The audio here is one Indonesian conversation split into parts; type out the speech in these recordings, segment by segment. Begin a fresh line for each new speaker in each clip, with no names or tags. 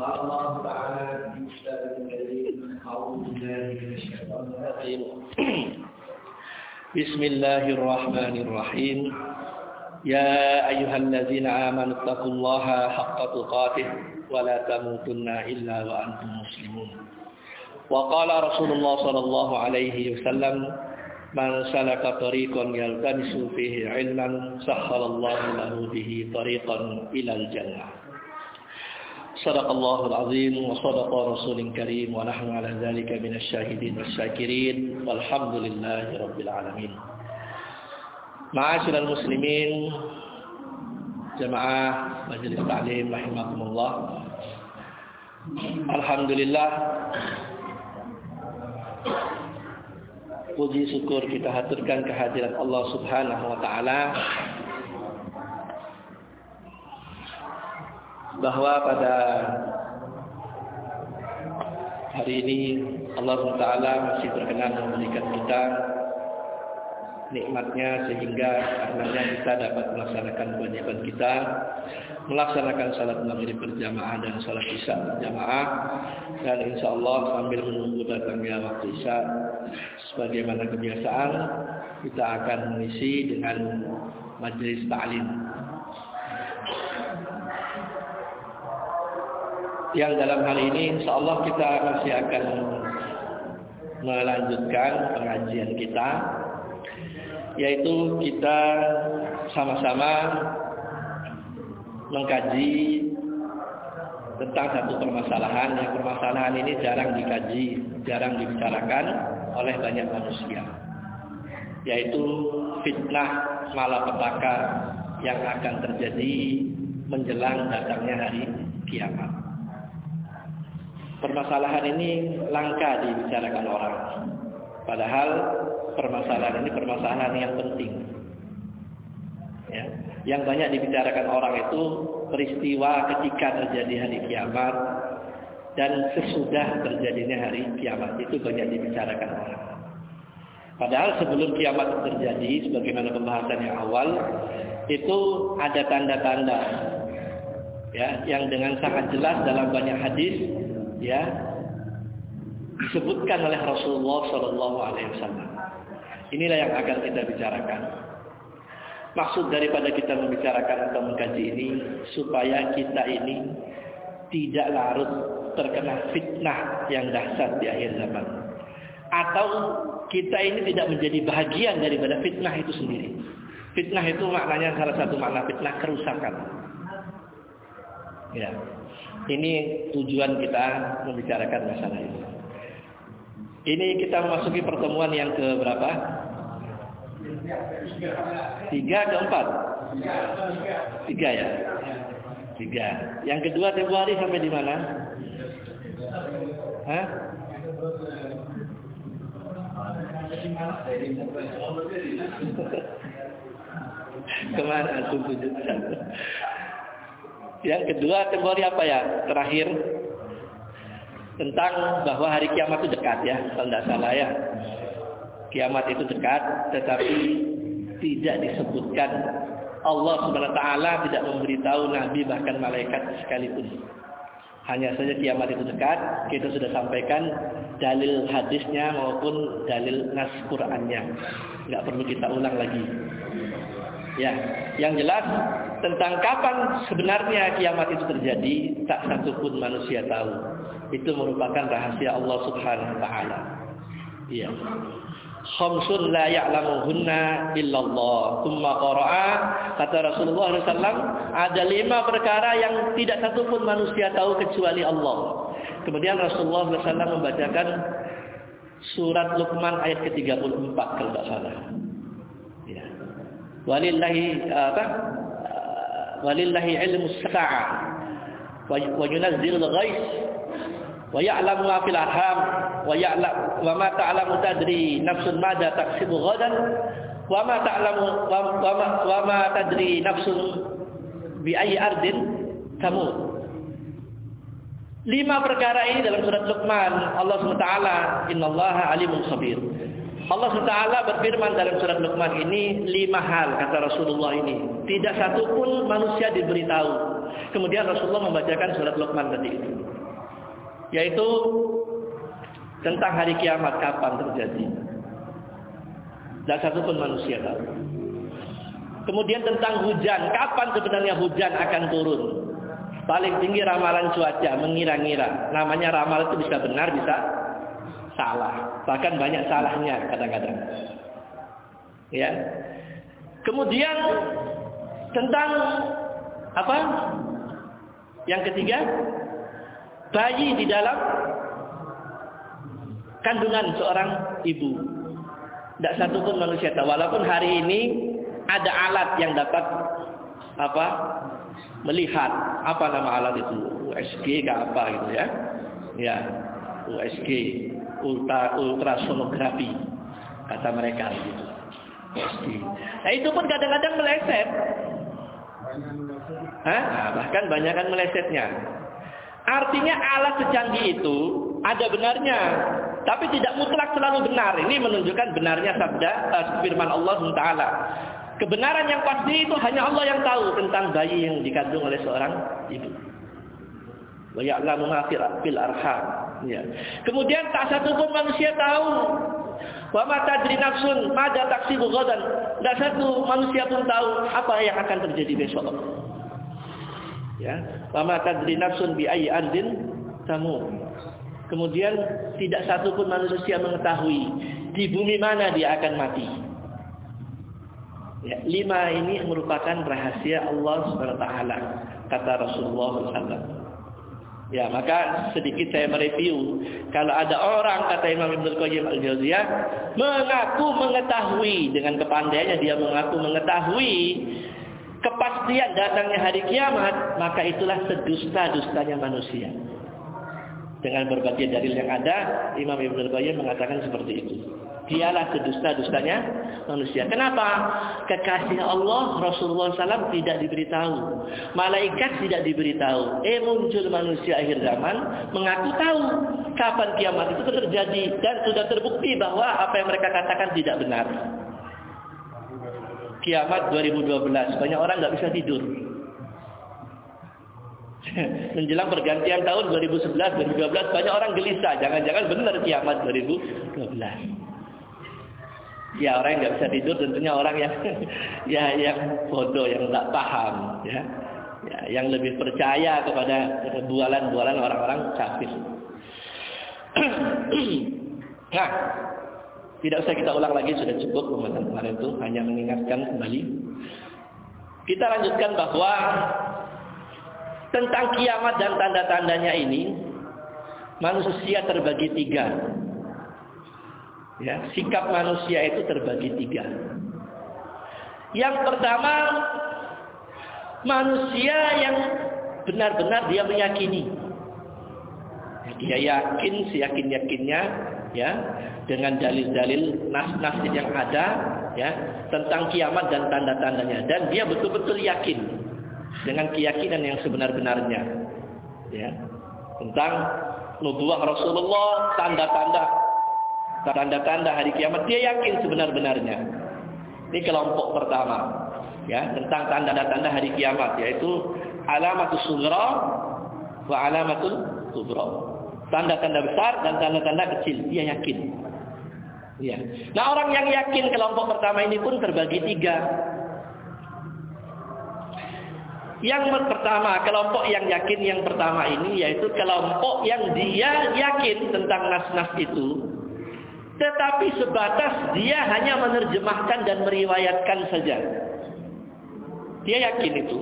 قال الله تعالى
بسم الله الرحمن الرحيم. يا أيها الذين آمنوا اتقوا الله حق تقاته ولا تموتن إلا وأنتم مسلمون. وقال رسول الله صلى الله عليه وسلم من سلك طريقا يلتمس فيه علما سخر الله له به طريقا إلى الجنة. صدق الله العظيم وصدق رسول كريم ونحن على ذلك من الشاهدين والشاكرين والحمد لله رب العالمين معاشر المسلمين جماعة مجلس تعليم رحمكم الله الحمد لله puji syukur kita haturkan kehadiran Allah Subhanahu wa taala bahwa pada hari ini Allah Taala masih berkenan memberikan kita nikmatnya sehingga karenanya kita dapat melaksanakan kewajiban kita melaksanakan salat maghrib berjamaah dan salat isya berjamaah. Dan insya Allah sambil menunggu datangnya waktu isya sebagaimana kebiasaan kita akan mengisi dengan majelis ta'lim yang dalam hal ini insya Allah kita masih akan melanjutkan pengajian kita yaitu kita sama-sama mengkaji tentang satu permasalahan yang permasalahan ini jarang dikaji, jarang dibicarakan oleh banyak manusia yaitu fitnah malapetaka yang akan terjadi menjelang datangnya hari kiamat. Permasalahan ini langka dibicarakan orang. Padahal permasalahan ini permasalahan yang penting. Ya. Yang banyak dibicarakan orang itu peristiwa ketika terjadi hari kiamat dan sesudah terjadinya hari kiamat itu banyak dibicarakan orang. Padahal sebelum kiamat terjadi, sebagaimana pembahasan yang awal, itu ada tanda-tanda ya yang dengan sangat jelas dalam banyak hadis ya disebutkan oleh Rasulullah Shallallahu Alaihi Wasallam. Inilah yang akan kita bicarakan. Maksud daripada kita membicarakan atau mengkaji ini supaya kita ini tidak larut terkena fitnah yang dahsyat di akhir zaman. Atau kita ini tidak menjadi bahagian daripada fitnah itu sendiri. Fitnah itu maknanya salah satu makna fitnah kerusakan. Ya. Ini tujuan kita membicarakan masalah ini. Ini kita memasuki pertemuan yang ke berapa? Tiga ke empat? Tiga ya? Tiga. Yang kedua Februari sampai di mana? Hah? Ke mana tuh Yang kedua Februari apa ya? Terakhir tentang bahwa hari kiamat itu dekat ya, kalau tidak salah ya. Kiamat itu dekat, tetapi tidak disebutkan Allah Subhanahu taala tidak memberitahu nabi bahkan malaikat sekalipun. Hanya saja kiamat itu dekat, kita sudah sampaikan dalil hadisnya maupun dalil nas Qur'annya. Perlu kita ulang lagi. Ya, yang jelas tentang kapan sebenarnya kiamat itu terjadi, tak satu pun manusia tahu. Itu merupakan rahasia Allah Subhanahu wa taala. Iya. Khamsun la ya'lamuhunna illallah. Tsumma qara'a kata Rasulullah SAW ada lima perkara yang tidak satu pun manusia tahu kecuali Allah. Kemudian Rasulullah SAW membacakan surat Luqman ayat ke-34 kalau tidak salah. Walillahi apa? Walillahi ilmu sa'ah wa yunazzilul ghais. Wa ya'lamu ma fil arham. Wa ya'lam wa ma ta'lamu tadri nafsun madza taksibu ghadan. Wa ma ta'lamu wa ma wa ma tadri nafsun bi ayyi ardin tamut. Lima perkara ini dalam surat Luqman. Allah SWT Innallaha alimun khabir Allah SWT berfirman dalam surat Luqman ini lima hal kata Rasulullah ini. Tidak satu pun manusia diberitahu Kemudian Rasulullah membacakan surat Luqman tadi itu. Yaitu tentang hari kiamat kapan terjadi. Dan satu pun manusia tahu. Kemudian tentang hujan, kapan sebenarnya hujan akan turun? Paling tinggi ramalan cuaca, mengira-ngira. Namanya ramal itu bisa benar, bisa salah. Bahkan banyak salahnya kadang-kadang. Ya. Kemudian tentang apa? Yang ketiga, bayi di dalam kandungan seorang ibu. Tidak satu pun manusia tahu. Walaupun hari ini ada alat yang dapat apa melihat apa nama alat itu USG ke apa gitu ya ya USG ultra ultrasonografi. Kata mereka gitu nah itu pun kadang-kadang meleset. Hah? Nah, bahkan banyak kan melesetnya. Artinya alat secanggih itu ada benarnya tapi tidak mutlak selalu benar. Ini menunjukkan benarnya sabda uh, firman Allah Taala. Kebenaran yang pasti itu hanya Allah yang tahu tentang bayi yang dikandung oleh seorang ibu. Wa ya'lamu ma fil arham. Ya. Kemudian tak satu pun manusia tahu Wa ma tadri nafsun madza taksibu ghadan. Tak satu manusia pun tahu apa yang akan terjadi besok. Ya. Wa ma tadri bi ayyi andin tamu. Kemudian tidak satu pun manusia mengetahui di bumi mana dia akan mati. Ya, lima ini merupakan rahasia Allah SWT kata Rasulullah SAW. Ya, maka sedikit saya mereview. Kalau ada orang kata Imam Ibnu Qayyim Al-Jauziyah mengaku mengetahui dengan kepandaiannya dia mengaku mengetahui kepastian datangnya hari kiamat, maka itulah sedusta-dustanya manusia. Dengan berbagai dalil yang ada, Imam Ibnu Qayyim mengatakan seperti itu dialah sedusta-dustanya manusia. Kenapa? Kekasih Allah Rasulullah SAW tidak diberitahu. Malaikat tidak diberitahu. Eh muncul manusia akhir zaman mengaku tahu kapan kiamat itu terjadi dan sudah terbukti bahwa apa yang mereka katakan tidak benar. Kiamat 2012 banyak orang nggak bisa tidur. Menjelang pergantian tahun 2011 2012 banyak orang gelisah. Jangan-jangan benar kiamat 2012. Ya orang yang nggak bisa tidur tentunya orang yang ya yang bodoh yang nggak paham ya. ya yang lebih percaya kepada bualan-bualan orang-orang kafir. nah, tidak usah kita ulang lagi sudah cukup pembahasan kemarin itu hanya mengingatkan kembali. Kita lanjutkan bahwa tentang kiamat dan tanda-tandanya ini manusia terbagi tiga. Ya, sikap manusia itu terbagi tiga. Yang pertama, manusia yang benar-benar dia meyakini. Dia yakin, seyakin-yakinnya, ya, dengan dalil-dalil nas-nas yang ada, ya, tentang kiamat dan tanda-tandanya. Dan dia betul-betul yakin dengan keyakinan yang sebenar-benarnya, ya, tentang nubuah Rasulullah, tanda-tanda tanda-tanda hari kiamat dia yakin sebenar-benarnya. Ini kelompok pertama ya tentang tanda-tanda hari kiamat yaitu alamatus sughra wa alamatul kubra. Tanda-tanda besar dan tanda-tanda kecil dia yakin. Ya. Nah orang yang yakin kelompok pertama ini pun terbagi tiga. Yang pertama, kelompok yang yakin yang pertama ini yaitu kelompok yang dia yakin tentang nas-nas itu tetapi sebatas dia hanya menerjemahkan dan meriwayatkan saja. Dia yakin itu.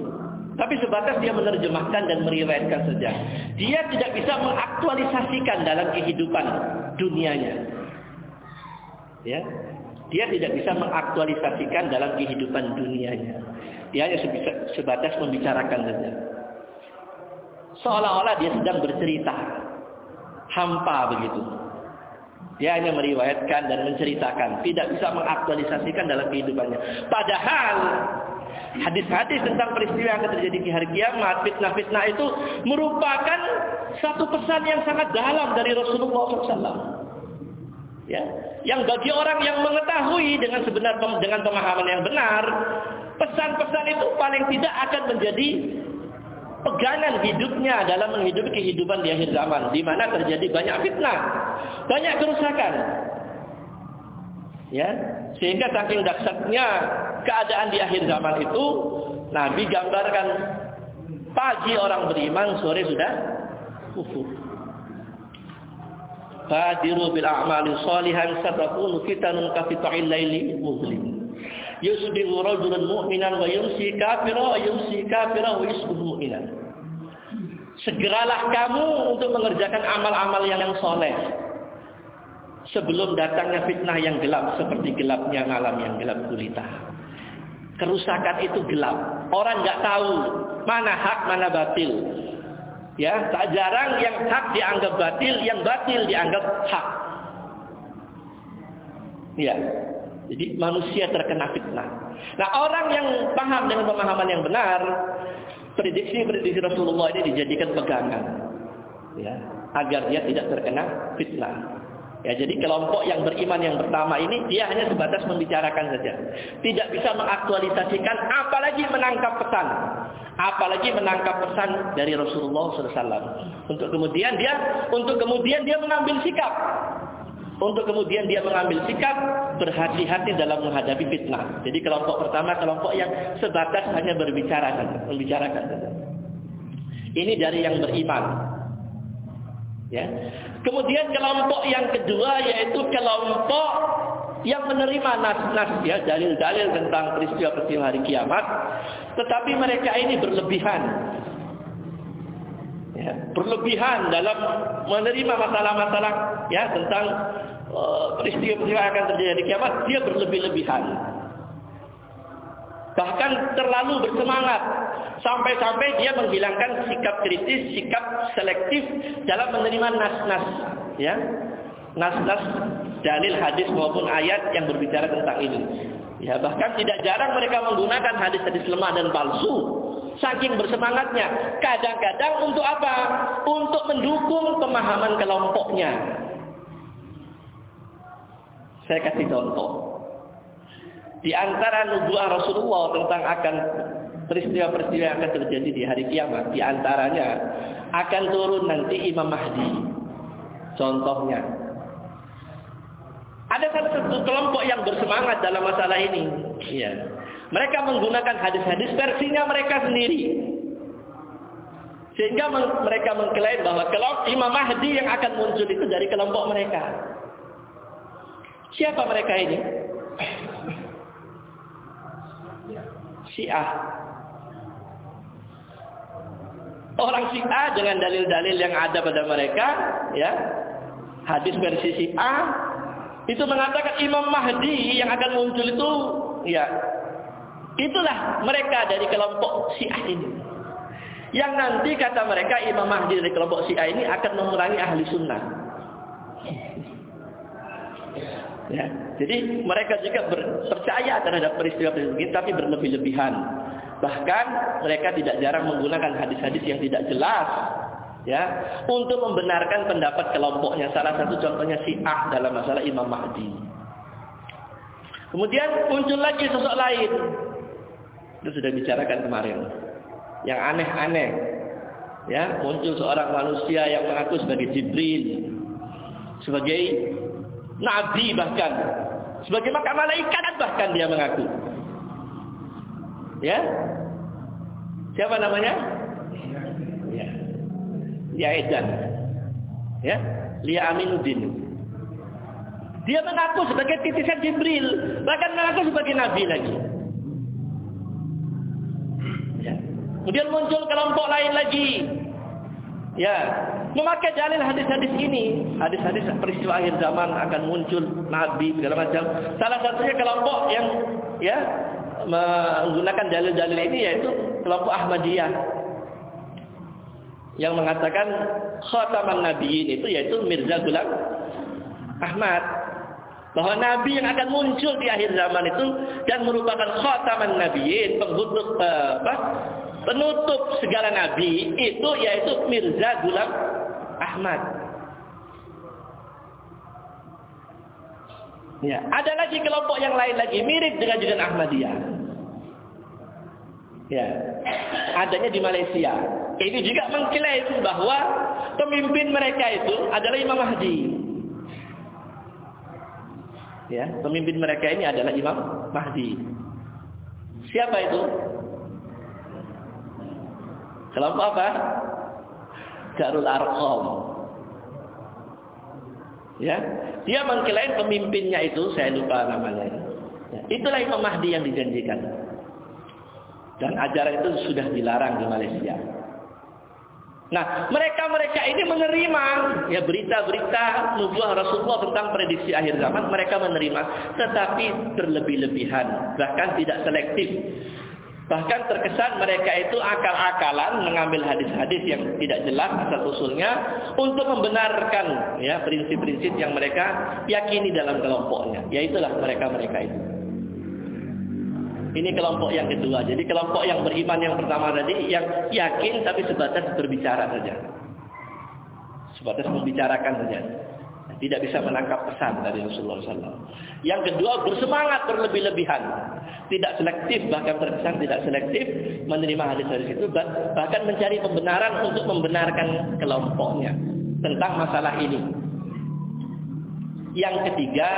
Tapi sebatas dia menerjemahkan dan meriwayatkan saja. Dia tidak bisa mengaktualisasikan dalam kehidupan dunianya. Ya. Dia tidak bisa mengaktualisasikan dalam kehidupan dunianya. Dia hanya sebatas membicarakan saja. Seolah-olah dia sedang bercerita. Hampa begitu. Dia hanya meriwayatkan dan menceritakan, tidak bisa mengaktualisasikan dalam kehidupannya. Padahal hadis-hadis tentang peristiwa yang terjadi di hari kiamat, fitnah-fitnah itu merupakan satu pesan yang sangat dalam dari Rasulullah SAW. Ya, yang bagi orang yang mengetahui dengan sebenar dengan pemahaman yang benar, pesan-pesan itu paling tidak akan menjadi pegangan hidupnya dalam menghidupi kehidupan di akhir zaman di mana terjadi banyak fitnah, banyak kerusakan. Ya, sehingga saking dahsyatnya keadaan di akhir zaman itu Nabi gambarkan pagi orang beriman, sore sudah kufur. Fadiru bil a'mali shalihan satakunu fitanun ka fita'il laili. Yusbihu rajulun mu'minan wa yumsi kafira wa yumsi kafira wa yusbihu mu'minan. Segeralah kamu untuk mengerjakan amal-amal yang yang soleh. Sebelum datangnya fitnah yang gelap seperti gelapnya malam yang gelap gulita. Kerusakan itu gelap. Orang nggak tahu mana hak mana batil. Ya, tak jarang yang hak dianggap batil, yang batil dianggap hak. Ya. Jadi manusia terkena fitnah. Nah, orang yang paham dengan pemahaman yang benar, prediksi-prediksi Rasulullah ini dijadikan pegangan. Ya, agar dia tidak terkena fitnah. Ya, jadi kelompok yang beriman yang pertama ini dia hanya sebatas membicarakan saja. Tidak bisa mengaktualisasikan apalagi menangkap pesan. Apalagi menangkap pesan dari Rasulullah SAW. Untuk kemudian dia untuk kemudian dia mengambil sikap. Untuk kemudian dia mengambil sikap berhati-hati dalam menghadapi fitnah. Jadi kelompok pertama kelompok yang sebatas hanya berbicara membicarakan. Ini dari yang beriman. Ya. Kemudian kelompok yang kedua yaitu kelompok yang menerima nas-nas ya dalil-dalil tentang peristiwa-peristiwa hari kiamat, tetapi mereka ini berlebihan. Ya, berlebihan dalam menerima masalah-masalah ya tentang uh, peristiwa-peristiwa akan terjadi di kiamat, dia berlebih-lebihan. Bahkan terlalu bersemangat sampai-sampai dia menghilangkan sikap kritis, sikap selektif dalam menerima nas-nas, ya. Nas-nas dalil hadis maupun ayat yang berbicara tentang ini. Ya, bahkan tidak jarang mereka menggunakan hadis-hadis lemah dan palsu. Saking bersemangatnya. Kadang-kadang untuk apa? Untuk mendukung pemahaman kelompoknya. Saya kasih contoh. Di antara nubuah Rasulullah tentang akan peristiwa-peristiwa yang akan terjadi di hari kiamat, di antaranya akan turun nanti Imam Mahdi. Contohnya, ada satu kelompok yang bersemangat dalam masalah ini. Ya. Mereka menggunakan hadis-hadis versinya mereka sendiri. Sehingga mereka mengklaim bahwa kelompok Imam Mahdi yang akan muncul itu dari kelompok mereka. Siapa mereka ini? Syiah. Orang Syiah dengan dalil-dalil yang ada pada mereka, ya, hadis versi Syiah itu mengatakan Imam Mahdi yang akan muncul itu, ya, itulah mereka dari kelompok Syiah ini. Yang nanti kata mereka Imam Mahdi dari kelompok Syiah ini akan memerangi ahli sunnah. Ya. Jadi mereka juga percaya terhadap peristiwa-peristiwa ini tapi berlebih-lebihan. Bahkan mereka tidak jarang menggunakan hadis-hadis yang tidak jelas ya untuk membenarkan pendapat kelompoknya. Salah satu contohnya Syiah dalam masalah Imam Mahdi. Kemudian muncul lagi sosok lain. Itu sudah bicarakan kemarin. Yang aneh-aneh. Ya, muncul seorang manusia yang mengaku sebagai Jibril, sebagai Nabi bahkan. Sebagai maka malaikat bahkan dia mengaku. Ya. Siapa namanya? Ya. Lia Edan. Ya. Lia Aminuddin. Dia mengaku sebagai titisan Jibril. Bahkan mengaku sebagai Nabi lagi. Kemudian muncul kelompok lain lagi. Ya, memakai dalil hadis-hadis ini, hadis-hadis peristiwa akhir zaman akan muncul nabi segala macam. Salah satunya kelompok yang ya menggunakan dalil-dalil ini yaitu kelompok Ahmadiyah yang mengatakan khataman nabiyyin itu yaitu Mirza Ghulam Ahmad bahwa nabi yang akan muncul di akhir zaman itu dan merupakan khataman nabiyyin penghutub eh, apa penutup segala nabi itu yaitu Mirza Ghulam Ahmad. Ya, ada lagi kelompok yang lain lagi mirip dengan juga Ahmadiyah. Ya, adanya di Malaysia. ini juga mengklaim bahwa pemimpin mereka itu adalah Imam Mahdi. Ya, pemimpin mereka ini adalah Imam Mahdi. Siapa itu? Kelompok apa? Darul Arqam. Ya, dia mengklaim pemimpinnya itu saya lupa namanya. Ya, itulah Imam Mahdi yang dijanjikan. Dan ajaran itu sudah dilarang di Malaysia. Nah, mereka-mereka ini menerima ya berita-berita nubuah Rasulullah tentang prediksi akhir zaman, mereka menerima, tetapi berlebih-lebihan, bahkan tidak selektif. Bahkan terkesan mereka itu akal-akalan mengambil hadis-hadis yang tidak jelas asal usulnya untuk membenarkan ya prinsip-prinsip yang mereka yakini dalam kelompoknya. Yaitulah mereka-mereka itu. Ini kelompok yang kedua. Jadi kelompok yang beriman yang pertama tadi yang yakin tapi sebatas berbicara saja. Sebatas membicarakan saja. Tidak bisa menangkap pesan dari Rasulullah SAW. Yang kedua bersemangat berlebih-lebihan. Tidak selektif bahkan terkesan tidak selektif menerima hadis-hadis itu bahkan mencari pembenaran untuk membenarkan kelompoknya tentang masalah ini. Yang ketiga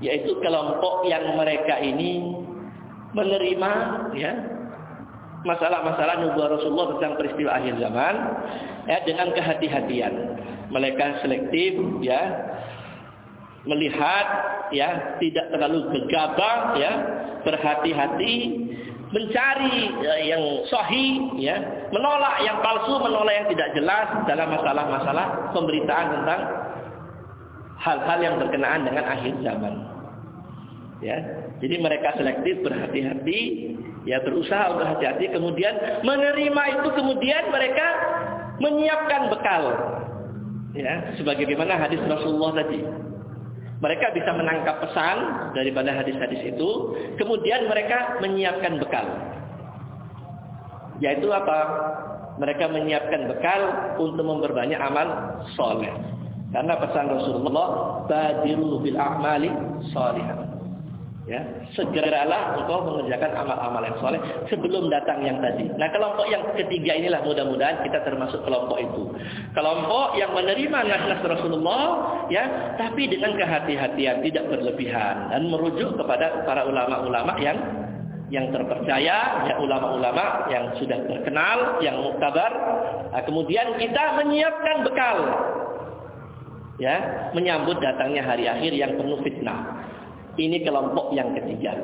yaitu kelompok yang mereka ini menerima ya masalah-masalah nubuah Rasulullah tentang peristiwa akhir zaman ya dengan kehati-hatian. Mereka selektif ya. Melihat ya tidak terlalu gegabah ya. Berhati-hati mencari ya, yang sahih ya. Menolak yang palsu menolak yang tidak jelas dalam masalah-masalah pemberitaan tentang hal-hal yang berkenaan dengan akhir zaman. Ya. Jadi mereka selektif, berhati-hati, ya berusaha untuk hati-hati, kemudian menerima itu, kemudian mereka menyiapkan bekal. Ya, sebagaimana hadis Rasulullah tadi. Mereka bisa menangkap pesan daripada hadis-hadis itu, kemudian mereka menyiapkan bekal. Yaitu apa? Mereka menyiapkan bekal untuk memperbanyak amal soleh. Karena pesan Rasulullah, badiru bil a'mali solihah. Ya, segeralah engkau mengerjakan amal-amal yang soleh sebelum datang yang tadi. Nah, kelompok yang ketiga inilah mudah-mudahan kita termasuk kelompok itu. Kelompok yang menerima nas Rasulullah, ya, tapi dengan kehati-hatian, tidak berlebihan dan merujuk kepada para ulama-ulama yang yang terpercaya, ya ulama-ulama yang sudah terkenal, yang muktabar. Nah, kemudian kita menyiapkan bekal, ya, menyambut datangnya hari akhir yang penuh fitnah. Ini kelompok yang ketiga.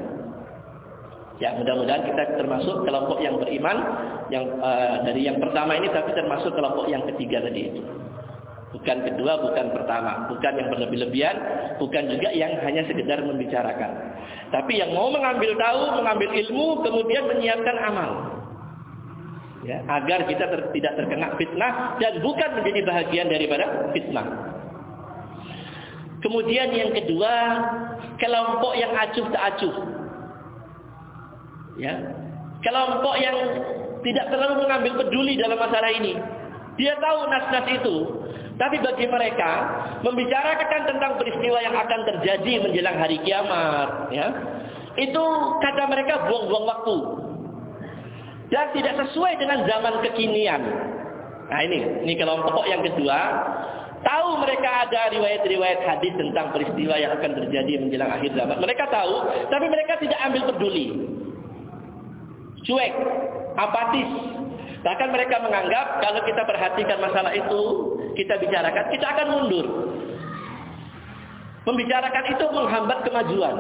Ya, mudah-mudahan kita termasuk kelompok yang beriman yang uh, dari yang pertama ini tapi termasuk kelompok yang ketiga tadi itu. Bukan kedua, bukan pertama, bukan yang berlebih-lebihan, bukan juga yang hanya sekedar membicarakan. Tapi yang mau mengambil tahu, mengambil ilmu, kemudian menyiapkan amal. Ya, agar kita ter, tidak terkena fitnah dan bukan menjadi bahagian daripada fitnah. Kemudian yang kedua, kelompok yang acuh tak acuh. Ya. Kelompok yang tidak terlalu mengambil peduli dalam masalah ini. Dia tahu nas-nas itu. Tapi bagi mereka membicarakan tentang peristiwa yang akan terjadi menjelang hari kiamat, ya. Itu kata mereka buang-buang waktu. Dan tidak sesuai dengan zaman kekinian. Nah ini, ini kelompok yang kedua Tahu ada riwayat-riwayat hadis tentang peristiwa yang akan terjadi menjelang akhir zaman. Mereka tahu, tapi mereka tidak ambil peduli. Cuek, apatis. Bahkan mereka menganggap kalau kita perhatikan masalah itu, kita bicarakan, kita akan mundur. Membicarakan itu menghambat kemajuan.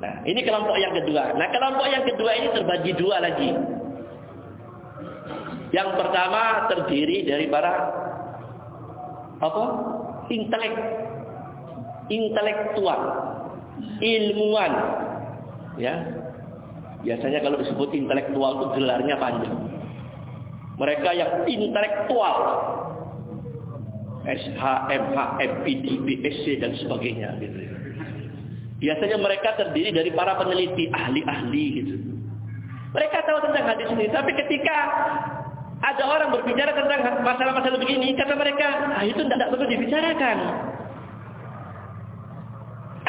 Nah, ini kelompok yang kedua. Nah, kelompok yang kedua ini terbagi dua lagi. Yang pertama terdiri dari para apa? Intelek, intelektual, ilmuwan. Ya, biasanya kalau disebut intelektual itu gelarnya panjang. Mereka yang intelektual, SH, MH, MPD, BSc dan sebagainya gitu. Biasanya mereka terdiri dari para peneliti, ahli-ahli gitu. Mereka tahu tentang hadis ini, tapi ketika ada orang berbicara tentang masalah-masalah begini, kata mereka, ah, itu tidak perlu dibicarakan.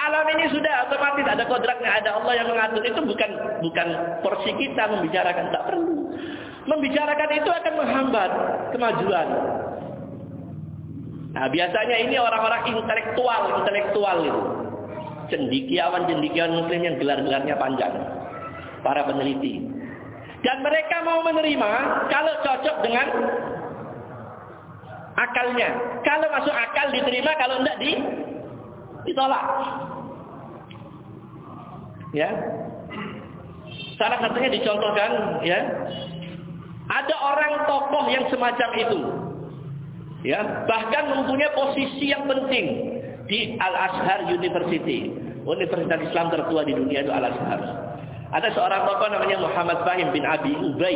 Alam ini sudah otomatis ada kodratnya, ada Allah yang mengatur. Itu bukan bukan porsi kita membicarakan, tak perlu. Membicarakan itu akan menghambat kemajuan. Nah, biasanya ini orang-orang intelektual, intelektual itu. Cendikiawan-cendikiawan muslim yang gelar-gelarnya panjang. Para peneliti. Dan mereka mau menerima kalau cocok dengan akalnya. Kalau masuk akal diterima, kalau tidak di ditolak. Ya. Salah satunya dicontohkan ya. Ada orang tokoh yang semacam itu. Ya, bahkan mempunyai posisi yang penting di Al-Azhar University, Universitas Islam tertua di dunia itu Al-Azhar. Ada seorang tokoh namanya Muhammad Fahim bin Abi Ubay.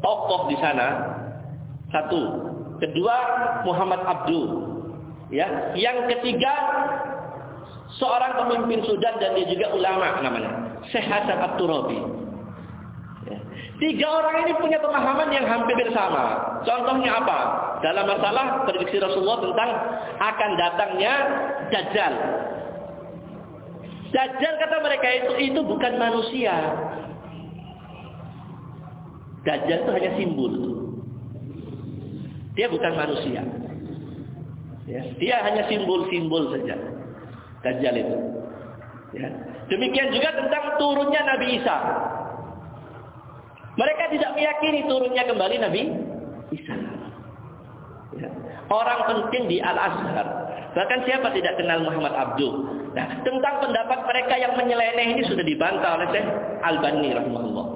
Tokoh di sana. Satu. Kedua Muhammad Abdul. Ya, yang ketiga seorang pemimpin Sudan dan dia juga ulama namanya. Syekh Hasan At-Turabi. Ya. Tiga orang ini punya pemahaman yang hampir sama. Contohnya apa? Dalam masalah prediksi Rasulullah tentang akan datangnya Dajjal. Dajjal kata mereka itu itu bukan manusia. Dajjal itu hanya simbol. Dia bukan manusia. Ya, dia hanya simbol-simbol saja. Dajjal itu. Ya. Demikian juga tentang turunnya Nabi Isa. Mereka tidak meyakini turunnya kembali Nabi Isa. Ya. Orang penting di Al-Azhar. Bahkan siapa tidak kenal Muhammad Abdul. Nah, tentang pendapat mereka yang menyeleneh ini sudah dibantah oleh Syekh Al-Bani rahimahullah.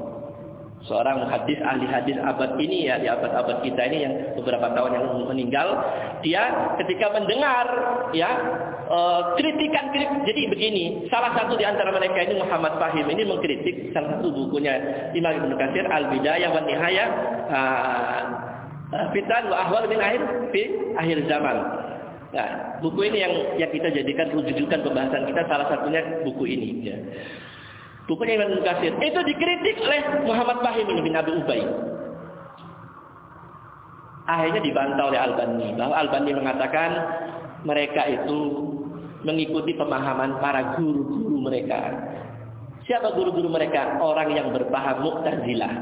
Seorang hadis ahli hadis abad ini ya di abad-abad kita ini yang beberapa tahun yang meninggal, dia ketika mendengar ya Eh, kritikan kritik. Jadi begini, salah satu di antara mereka ini Muhammad Fahim ini mengkritik salah satu bukunya Imam Ibnu Katsir Al-Bidayah wa Nihayah uh, Fitan wa Ahwal min akhir fi akhir zaman. Nah, buku ini yang yang kita jadikan rujukan pembahasan kita salah satunya buku ini ya. Bukunya Imam Ibnu Katsir itu dikritik oleh Muhammad Fahim bin Abi Ubay. Akhirnya dibantah oleh Al-Bani bahwa Al-Bani mengatakan mereka itu mengikuti pemahaman para guru-guru mereka. Siapa guru-guru mereka? Orang yang berpaham Mu'tazilah.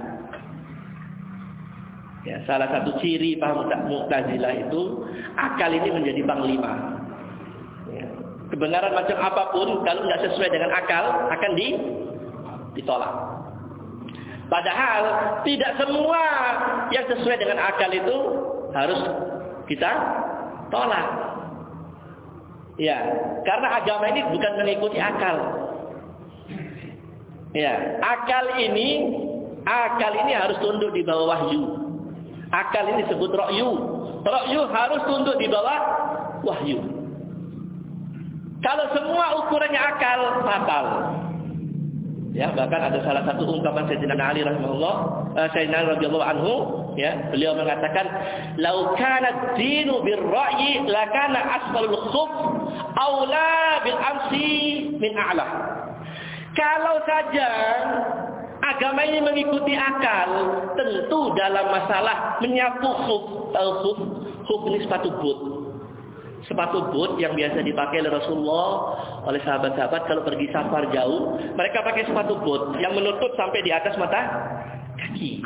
Ya, salah satu ciri paham Mu'tazilah itu akal ini menjadi panglima. Ya. Kebenaran macam apa pun kalau tidak sesuai dengan akal akan di, ditolak. Padahal tidak semua yang sesuai dengan akal itu harus kita tolak. Ya, karena agama ini bukan mengikuti akal. Ya, akal ini akal ini harus tunduk di bawah wahyu. Akal ini disebut ra'yu. Ra'yu harus tunduk di bawah wahyu. Kalau semua ukurannya akal fatal. Ya, bahkan ada salah satu ungkapan Sayyidina Ali rahimahullah, uh, Sayyidina radhiyallahu anhu, ya, beliau mengatakan, "Lau kana dinu birra'yi lakana asfalul khuf aula bil amsi min a'la." Kalau saja agama ini mengikuti akal, tentu dalam masalah menyapu tahu khuf, khuf ini sepatu boot sepatu boot yang biasa dipakai oleh Rasulullah oleh sahabat-sahabat kalau pergi safar jauh, mereka pakai sepatu boot yang menutup sampai di atas mata kaki.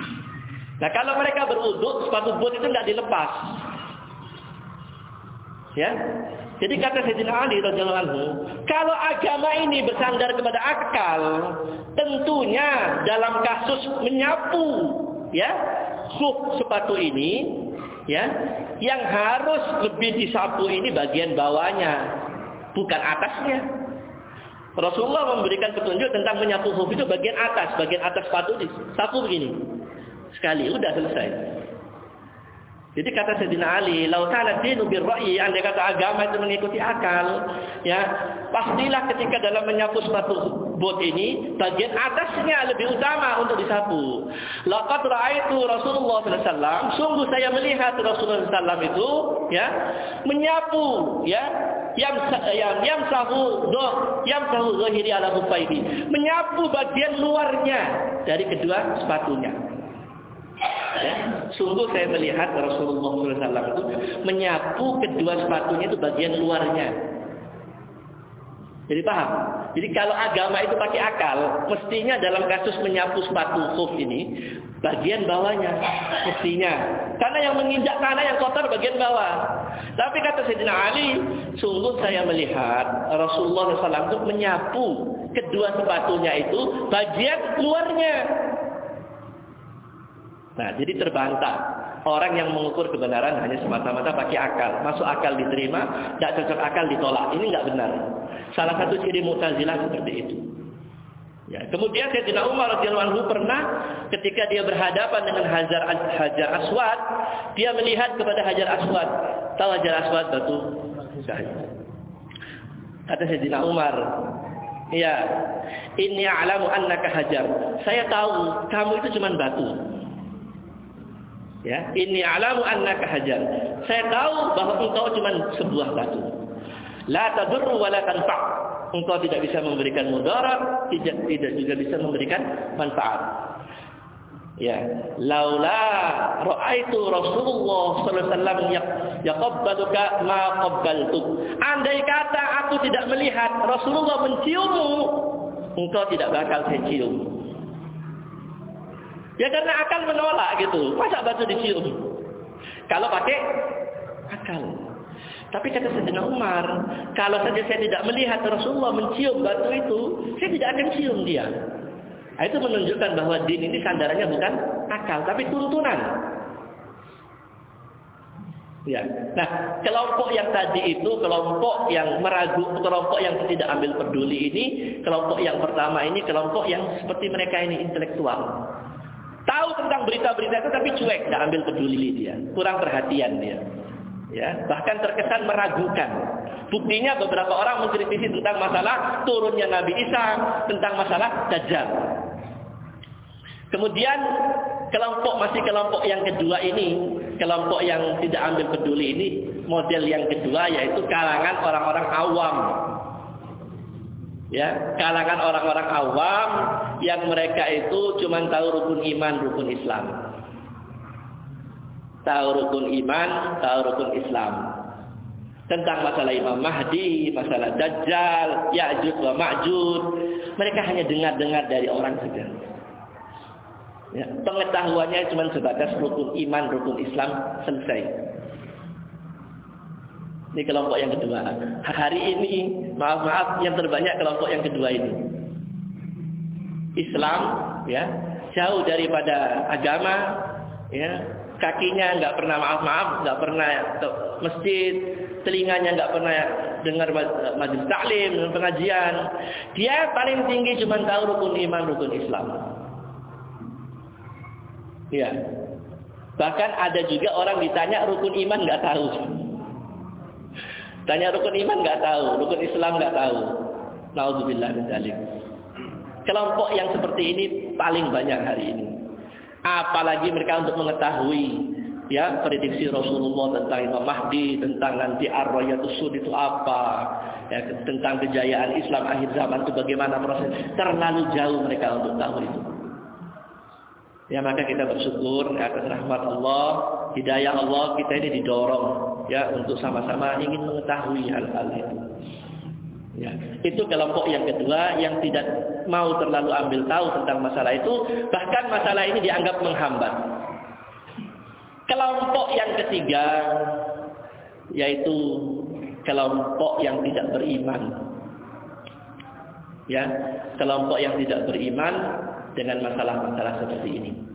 Nah, kalau mereka berwudhu, sepatu boot itu tidak dilepas. Ya. Jadi kata Sayyidina Ali radhiyallahu anhu, kalau agama ini bersandar kepada akal, tentunya dalam kasus menyapu ya, khuf sepatu ini ya yang harus lebih disapu ini bagian bawahnya bukan atasnya. Rasulullah memberikan petunjuk tentang menyapu huf itu bagian atas bagian atas sepatu sapu begini. Sekali udah selesai jadi kata Sayyidina Ali, "Laukana dinu birra'yi," andai kata agama itu mengikuti akal, ya, pastilah ketika dalam menyapu sepatu bot ini, bagian atasnya lebih utama untuk disapu. Laqad ra'aitu Rasulullah SAW, sungguh saya melihat Rasulullah SAW itu, ya, menyapu, ya, yang yang yang sahu do yang sahu zahiri ala hufaihi menyapu bagian luarnya dari kedua sepatunya Ya. Sungguh saya melihat Rasulullah SAW itu menyapu kedua sepatunya itu bagian luarnya. Jadi paham? Jadi kalau agama itu pakai akal, mestinya dalam kasus menyapu sepatu khuf ini, bagian bawahnya mestinya. Karena yang menginjak tanah yang kotor bagian bawah. Tapi kata Sayyidina Ali, sungguh saya melihat Rasulullah SAW itu menyapu kedua sepatunya itu bagian luarnya. Nah, jadi terbantah. Orang yang mengukur kebenaran hanya semata-mata pakai akal. Masuk akal diterima, tidak cocok akal ditolak. Ini nggak benar. Salah satu ciri Mu'tazilah seperti itu. Ya, kemudian Sayyidina Umar anhu pernah ketika dia berhadapan dengan Hajar Hajar Aswad, dia melihat kepada Hajar Aswad. Tahu Hajar Aswad batu Kata Sayyidina Umar, "Ya, inni a'lamu annaka hajar." Saya tahu kamu itu cuma batu. Ya, ini alamu annaka hajar. Saya tahu bahwa engkau cuma sebuah batu. La tadurru wa la tanfa'. Engkau tidak bisa memberikan mudarat, tidak tidak juga bisa memberikan manfaat. Ya, laula ra'aitu Rasulullah sallallahu alaihi wasallam yaqabbaluka ma qabbaltu. Andai kata aku tidak melihat Rasulullah menciummu, engkau tidak bakal saya cium. Ya karena akal menolak gitu. Masa batu dicium? Kalau pakai akal. Tapi kata Sayyidina Umar, kalau saja saya tidak melihat Rasulullah mencium batu itu, saya tidak akan cium dia. Nah, itu menunjukkan bahwa din ini sandarannya bukan akal, tapi tuntunan. Ya. Nah, kelompok yang tadi itu kelompok yang meragu, kelompok yang tidak ambil peduli ini, kelompok yang pertama ini kelompok yang seperti mereka ini intelektual. Tahu tentang berita-berita itu tapi cuek, tidak ambil peduli dia, kurang perhatian dia. Ya, bahkan terkesan meragukan. Buktinya beberapa orang mengkritisi tentang masalah turunnya Nabi Isa, tentang masalah Dajjal. Kemudian kelompok masih kelompok yang kedua ini, kelompok yang tidak ambil peduli ini, model yang kedua yaitu kalangan orang-orang awam ya kalangan orang-orang awam yang mereka itu cuma tahu rukun iman, rukun Islam. Tahu rukun iman, tahu rukun Islam. Tentang masalah Imam Mahdi, masalah Dajjal, Ya'jud wa Ma'jud, mereka hanya dengar-dengar dari orang saja. Ya, pengetahuannya cuma sebatas rukun iman, rukun Islam selesai. Ini kelompok yang kedua. Hari ini, maaf-maaf, yang terbanyak kelompok yang kedua ini. Islam, ya, jauh daripada agama, ya, kakinya nggak pernah maaf-maaf, nggak pernah masjid, telinganya nggak pernah dengar majelis taklim, pengajian. Dia paling tinggi cuma tahu rukun iman, rukun Islam. Ya. Bahkan ada juga orang ditanya rukun iman nggak tahu. Tanya rukun iman nggak tahu, rukun Islam nggak tahu. Nauzubillah min dzalik. Kelompok yang seperti ini paling banyak hari ini. Apalagi mereka untuk mengetahui ya prediksi Rasulullah tentang Imam Mahdi, tentang nanti Ar-Rayatus Sud itu apa, ya, tentang kejayaan Islam akhir zaman itu bagaimana proses. Terlalu jauh mereka untuk tahu itu. Ya maka kita bersyukur atas rahmat Allah, hidayah Allah kita ini didorong ya untuk sama-sama ingin mengetahui hal-hal itu. Ya, itu kelompok yang kedua yang tidak mau terlalu ambil tahu tentang masalah itu, bahkan masalah ini dianggap menghambat. Kelompok yang ketiga yaitu kelompok yang tidak beriman. Ya, kelompok yang tidak beriman dengan masalah-masalah seperti ini.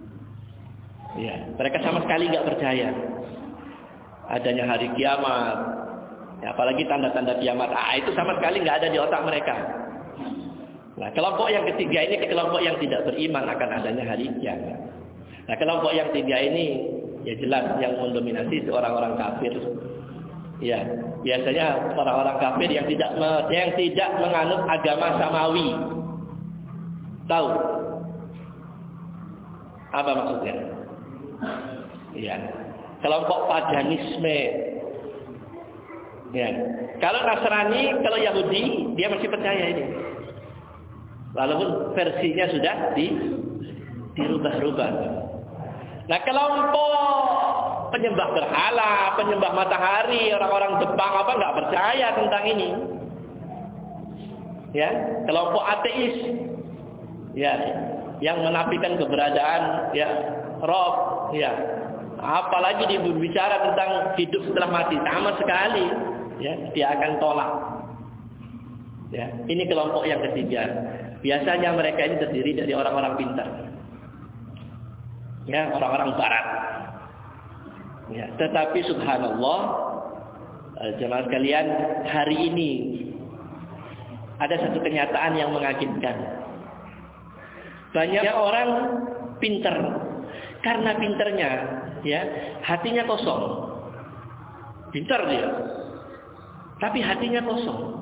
Ya, mereka sama sekali nggak percaya adanya hari kiamat. Ya, apalagi tanda-tanda kiamat. Ah, itu sama sekali nggak ada di otak mereka. Nah, kelompok yang ketiga ini kelompok yang tidak beriman akan adanya hari kiamat. Nah, kelompok yang tiga ini ya jelas yang mendominasi orang-orang kafir. Ya, biasanya orang-orang kafir yang tidak yang tidak menganut agama samawi. Tahu? Apa maksudnya? Iya. Kelompok paganisme. Ya. Kalau Nasrani, kalau Yahudi, dia masih percaya ini. Walaupun versinya sudah di dirubah-rubah. Nah, kelompok penyembah berhala, penyembah matahari, orang-orang Jepang apa nggak percaya tentang ini. ya, kelompok ateis, ya, yang menafikan keberadaan ya roh, ya, apalagi dia berbicara tentang hidup setelah mati, sama sekali, ya, dia akan tolak. Ya, ini kelompok yang ketiga. Biasanya mereka ini terdiri dari orang-orang pintar. Ya, orang-orang barat. Ya, tetapi subhanallah eh, jemaah sekalian, hari ini ada satu kenyataan yang mengagetkan. Banyak orang pinter. Karena pinternya, ya, hatinya kosong. Pintar dia. Tapi hatinya kosong.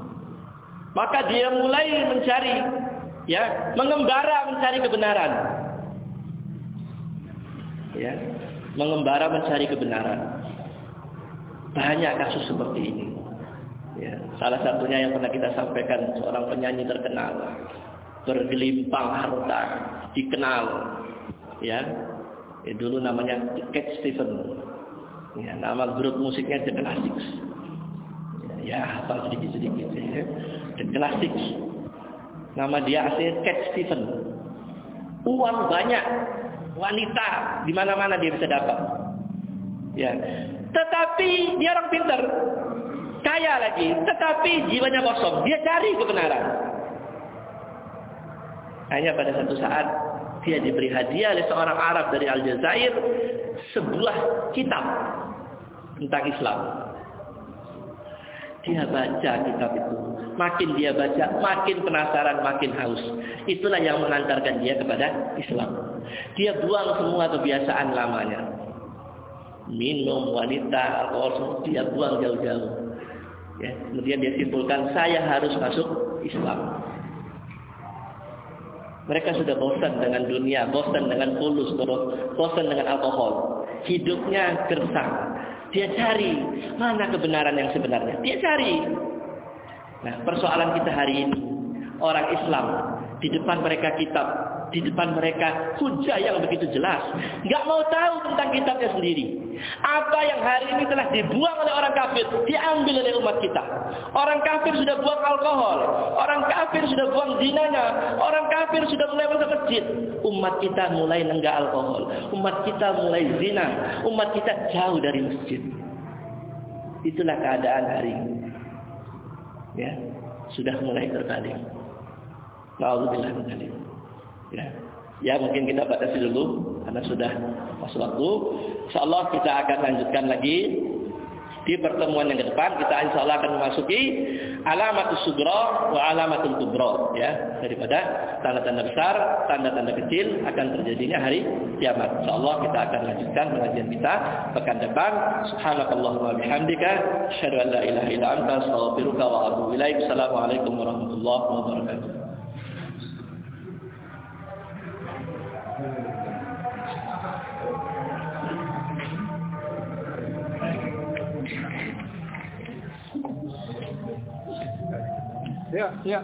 Maka dia mulai mencari ya, mengembara mencari kebenaran. Ya, mengembara mencari kebenaran. Banyak kasus seperti ini. Ya, salah satunya yang pernah kita sampaikan seorang penyanyi terkenal, bergelimpang harta, dikenal, ya, ya dulu namanya Cat Stephen, ya, nama grup musiknya The Classics, ya, ya apa sedikit sedikit, ya. The Classics, nama dia asli Cat Stephen, uang banyak, wanita di mana-mana dia bisa dapat, ya, tetapi dia orang pintar, kaya lagi, tetapi jiwanya kosong. Dia cari kebenaran. Hanya pada satu saat dia diberi hadiah oleh seorang Arab dari Aljazair sebuah kitab tentang Islam. Dia baca kitab itu. Makin dia baca, makin penasaran, makin haus. Itulah yang mengantarkan dia kepada Islam. Dia buang semua kebiasaan lamanya. Minum, wanita, alkohol, dia buang jauh-jauh. Ya, kemudian dia simpulkan saya harus masuk Islam. Mereka sudah bosan dengan dunia, bosan dengan fulus, bosan dengan alkohol. Hidupnya gersang. Dia cari mana kebenaran yang sebenarnya. Dia cari. Nah, persoalan kita hari ini, orang Islam di depan mereka kitab, di depan mereka hujah yang begitu jelas. Gak mau tahu tentang kitabnya sendiri. Apa yang hari ini telah dibuang oleh orang kafir, diambil oleh umat kita. Orang kafir sudah buang alkohol. Kafir sudah buang zinanya. Orang kafir sudah mulai masuk masjid. Umat kita mulai nenggak alkohol. Umat kita mulai zina. Umat kita jauh dari masjid. Itulah keadaan hari ini. Ya, sudah mulai terbalik. Nauzubillah min Ya. Ya mungkin kita batasi dulu karena sudah pas waktu. Insyaallah kita akan lanjutkan lagi di pertemuan yang ke depan kita insyaallah akan memasuki alamatus sugra wa alamatul kubra ya daripada tanda-tanda besar, tanda-tanda kecil akan terjadinya hari kiamat. Insyaallah kita akan lanjutkan pengajian kita pekan depan. Subhanakallahumma bihamdika asyhadu an la ilaha anta wa. Assalamualaikum warahmatullahi wabarakatuh.
Ya, ya.